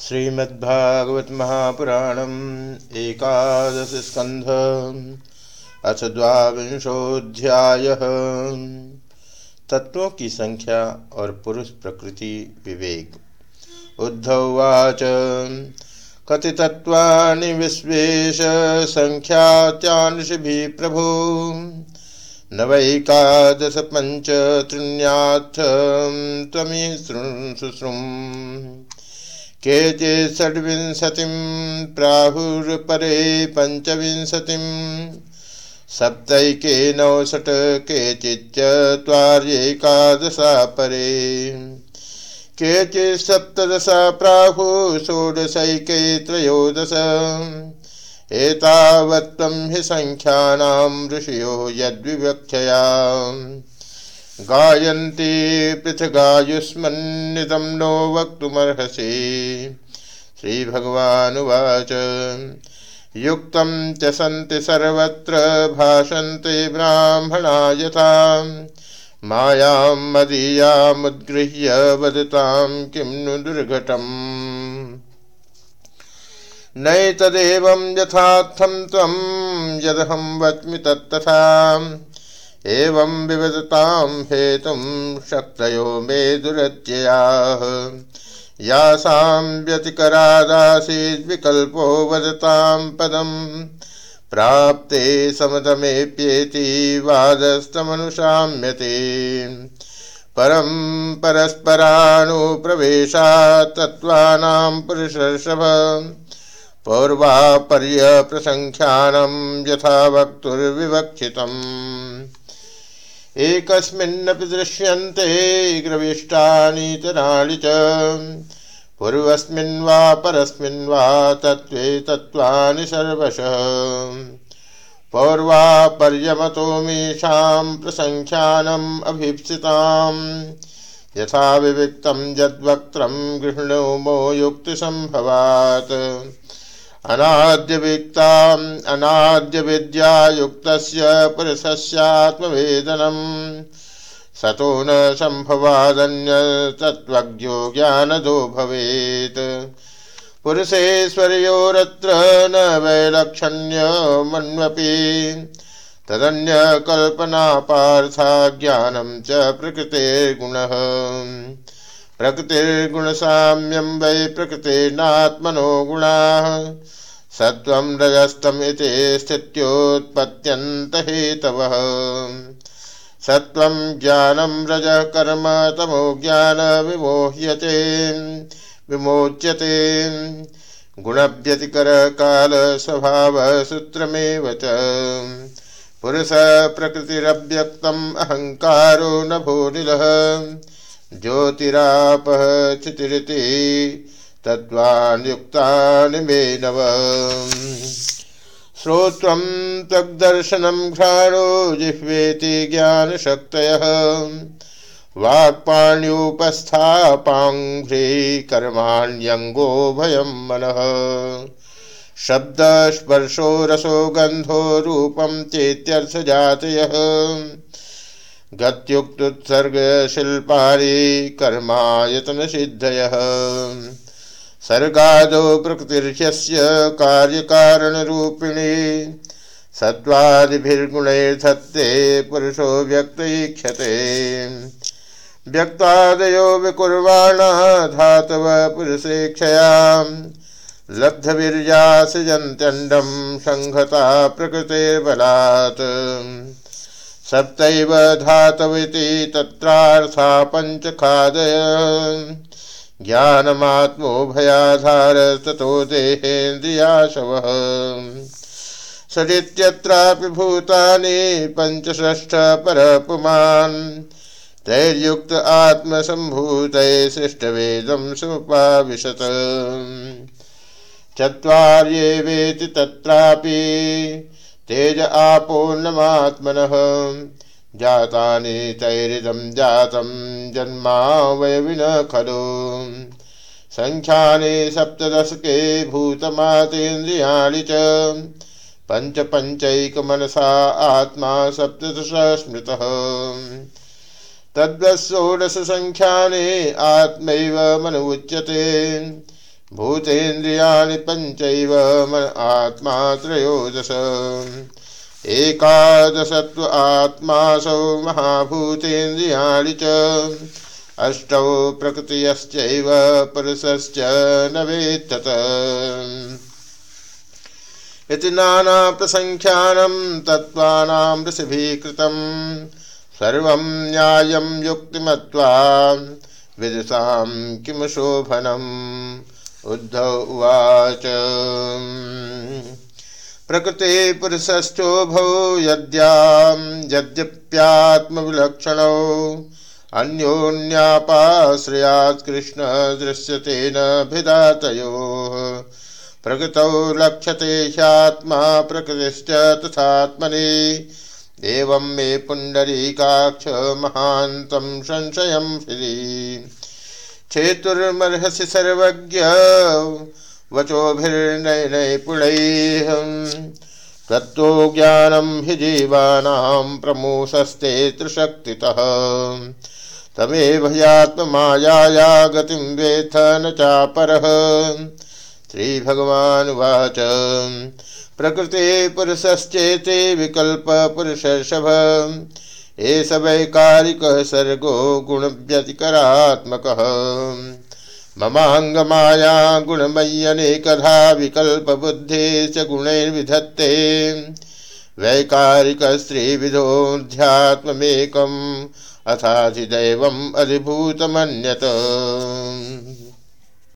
श्रीमद्भागवत महापुराणम एकादश स्कंध अथ द्वांशोध्याय तत्वों की संख्या और पुरुष प्रकृति विवेक। उद्धवाच कति तत्वानि विश्वेश संख्यात्यानुषि प्रभु। नवैकादश पंच तृण्याथ तमी शुश्रुम। केचे षड्विंशतिं प्राहुर्परे पञ्चविंशतिं सप्तैके नवषट् केचिच्चत्वार्येकादशा परे केचित् सप्तदशा प्राहु षोडशैके त्रयोदश हि सङ्ख्यानां ऋषयो यद्विवक्षया। गायन्ति पृथगायुष्मन्निदं नो वक्तुमर्हसि। श्रीभगवानुवाच। युक्तं च सन्ति सर्वत्र भाषन्ते ब्राह्मणा यथा। मायां मदीयामुद्गृह्य वदतां किं नु दुर्घटम्। नैतदेवं यथार्थं त्वं यदहं वच्मि तत्तथा। एवं विवदतां हेतुं शक्तयो मे दुरत्ययाः यासां व्यतिकरादासीद्विकल्पो वदतां पदं प्राप्ते समदमेप्येति वादस्तमनुशाम्यते। परं परस्परानुप्रवेशात् पुरुषर्षभ। पौर्वापर्यप्रसङ्ख्यानं यथा वक्तुर्विवक्षितम् एकस्मिन्नपि दृश्यन्ते ग्रविष्टानीतराणि च। पूर्वस्मिन् वा परस्मिन् वा तत्त्वे तत्त्वानि सर्वशः। प्रसङ्ख्यानम् अभीप्सिताम्। यथा विविक्तं यद्वक्त्रं गृह्णोमो युक्तिसम्भवात् अनाद्यविक्ताम् अनाद्यविद्यायुक्तस्य पुरुषस्यात्मवेदनम् सतो न सम्भवादन्यतत्त्वज्ञो ज्ञानदो भवेत्। पुरुषेश्वर्योरत्र न वैलक्षण्यमन्वपि तदन्यकल्पनापार्था ज्ञानं च प्रकृतेर्गुणः। प्रकृतिर्गुणसाम्यं वै प्रकृतिर्नात्मनो गुणाः सत्वं रजस्तमिति स्थित्योत्पत्यन्तहेतवः। सत्वं ज्ञानं रजः कर्म तमो ज्ञान ज्ञानविमोह्यते विमोच्यते। गुणव्यतिकरकालस्वभावसूत्रमेव च। पुरुषप्रकृतिरव्यक्तम् अहङ्कारो न भूनिलः ज्योतिरापः चितिरिति तत्त्वान्युक्तानि मे नव श्रोत्वं त्वग्दर्शनं घ्राणो जिह्वेति ज्ञानशक्तयः। वाक्पाण्युपस्थापाङ्घ्रे कर्माण्यङ्गो भयं मनः। शब्दस्पर्शो रसो गन्धो रूपं चेत्यर्थजातयः। गत्युक्तुत्सर्गशिल्पानि कर्मायतनसिद्धयः सर्गादौ प्रकृतिर्ह्यस्य कार्यकारणरूपिणी। सत्त्वादिभिर्गुणैर्धत्ते पुरुषो व्यक्तईक्षते व्यक्तादयो विकुर्वाणा धातव पुरुषेक्षयाम् लब्धवीर्यासजन्त्यण्डं सङ्घता प्रकृतेर्बलात्। सप्तैव धातविति तत्रार्था पञ्चखादय। ज्ञानमात्मोभयाधार ततो देहेन्द्रियाशवः। षडित्यत्रापि भूतानि पञ्चषष्ठ परपुमान्। तैर्युक्त आत्मसम्भूतये सृष्टवेदं समुपाविशत् चत्वार्ये वेति तत्रापि तेज आपोर्णमात्मनः। जातानि तैरिदं जातं जन्मा वयविन खलु सङ्ख्यानि सप्तदशके भूतमातेन्द्रियाणि च। पञ्चपञ्चैकमनसा आत्मा सप्तश स्मृत तद्वत् षोडशसङ्ख्यानि आत्मैव मनुच्यते भूतेन्द्रियाणि पंच मन आत्मा त्रयोदश। एकादशत्व आत्मासौ महाभूतेन्द्रियाणि च। अष्टौ प्रकृतियश्चैव पुरुषश्च न वेत्तत। इति नानाप्रसङ्ख्यानं तत्त्वानां ऋषिभिः कृतं सर्वं न्यायं युक्तिमत्वा विदुषां किं शोभनम् उद्धव उवाच। प्रकृते पुरुषश्चोभौ यद्यां यद्यप्यात्मविलक्षणौ। अन्योन्यापाश्रयात् कृष्ण दृश्यते न भिदातयोः। प्रकृतौ लक्ष्यते ह्यात्मा प्रकृतिश्च तथात्मनि। एवं मे पुण्डरीकाक्ष महान्तं संशयं हृदि छेतुर्मर्हसि सर्वज्ञ वचोभिर्नयनैपुणैः। तत्त्वो ज्ञानं हि जीवानां प्रमोशस्ते त्रिशक्तितः। तमेव ह्यात्ममायाया गतिं वेत्थ न चापरः। श्रीभगवानुवाच। प्रकृते पुरुषश्चेते विकल्पपुरुषर्षभ। एष वैकारिकः सर्गो गुणव्यतिकरात्मकः। ममाङ्गमाया गुणमय्यनेकधा विकल्पबुद्धे च गुणैर्विधत्ते। वैकारिकस्त्रीविधोऽध्यात्ममेकम् अथाधिदैवम् अधिभूतमन्यत।